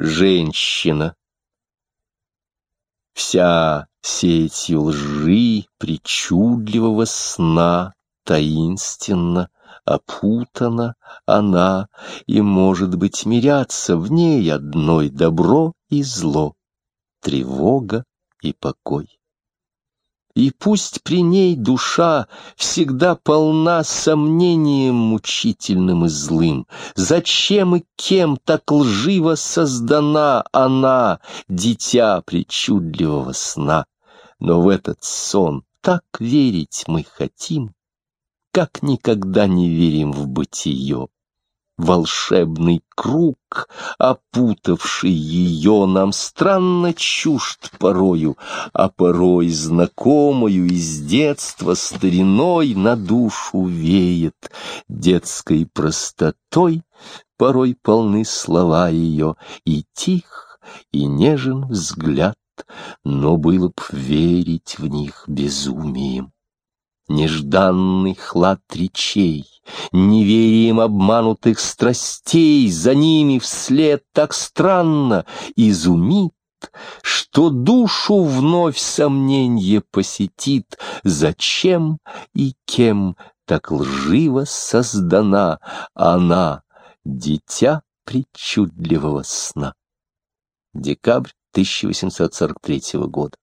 женщина. Вся сетью лжи, причудливого сна, таинственно опутана она, и, может быть, мирятся в ней одной добро и зло, тревога и покой. И пусть при ней душа всегда полна сомнением мучительным и злым. Зачем и кем так лживо создана она, дитя причудливого сна? Но в этот сон так верить мы хотим, как никогда не верим в бытие волшебный круг, опутавший ее, нам странно чужд порою, а порой знакомую из детства стариной на душу веет детской простотой, порой полны слова ее, и тих, и нежен взгляд, но было б верить в них безумием. Нежданный хлад речей, неверием обманутых страстей, За ними вслед так странно изумит, Что душу вновь сомненье посетит, Зачем и кем так лживо создана Она, дитя причудливого сна. Декабрь 1843 года.